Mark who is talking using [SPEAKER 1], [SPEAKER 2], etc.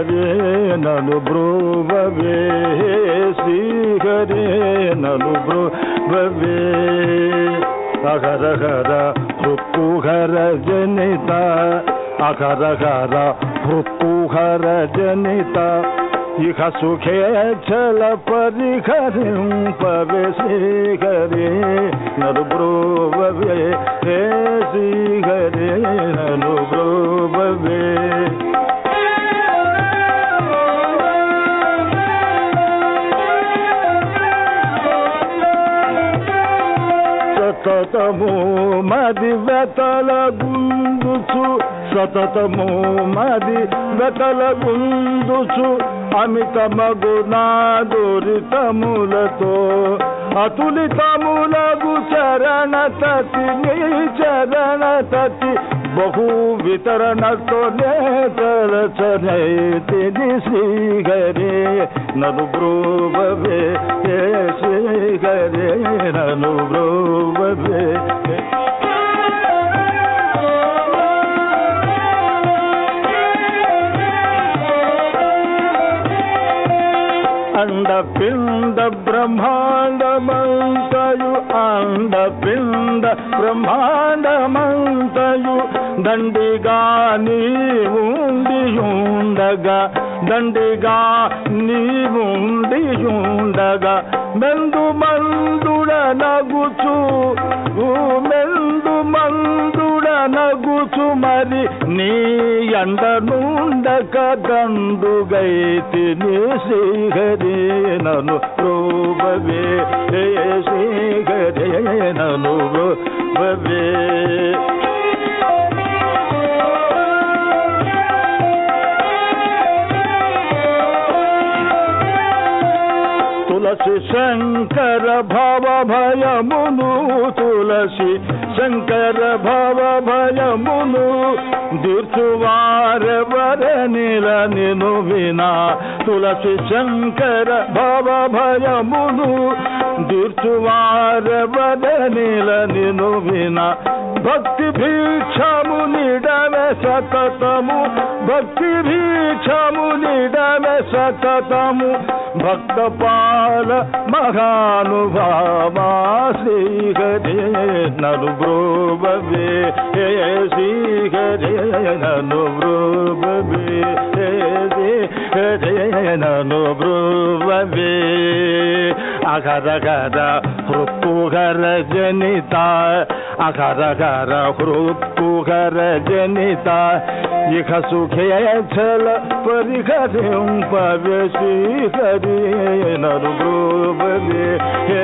[SPEAKER 1] శ్రీహరే నను బ్రువే శ్రీహరే నను బ్రువే అహర హర భృక్కుహర జనిత అహర హర భృక్కుహర జనిత. ఇహ సుఖే చల పరిహరింపవే శ్రీహరే నరు బ్రువే శ్రీహరే నను బ్రువే సతతము మది వెతల గుందుచు సతతము మది వెతల గుందుచు అమిత మగునా దురితములతో. అతులితములగు చరణ తతి నీ చరణ తతి బహు వితరణతో నేతలచనైతిని శ్రీహరే నను బ్రోవే హే శ్రీహరే నను బ్రోవే అండ పిండ బ్రహ్మాండమంతయు అండ పిండ బ్రహ్మాండమంతయు దండిగా నీవుండియుండగా దండిగా నీవుండియుండగా మెందు మందుడ నగుచు మెందు మందుడ నగుచు మరి నీ ఎండ నుండక దండుగైతి నీ శ్రీహరి నను ప్రోభవే హే శ్రీహరి తులసి శంకర భవ భయమును తులసి శంకర భవ భయమును దీర్చువారెవర నిను వినా. తులసి శంకర భవ భయమును దుర్చువారవద నిల నిను వినా. భక్తి భీక్షము నిడవే సతతము. భక్తి భీక్షము నిడవే సతతము. భక్త పాల మహానుభావా శ్రీహరే నను బ్రోబవే హే శ్రీహరే నను బ్రోబవే హే శ్రీహరే నను బ్రోబవే అగర గర జనిత ಅಖರ ಗರ ಹೃಪ್ಪು ಗರ ಜನಿತ ಇಖ ಸುಖೇ ಛಲ ಪರಿಹರಿಂ ಪರಸಿ ಹರಿ ನರು ಹೇ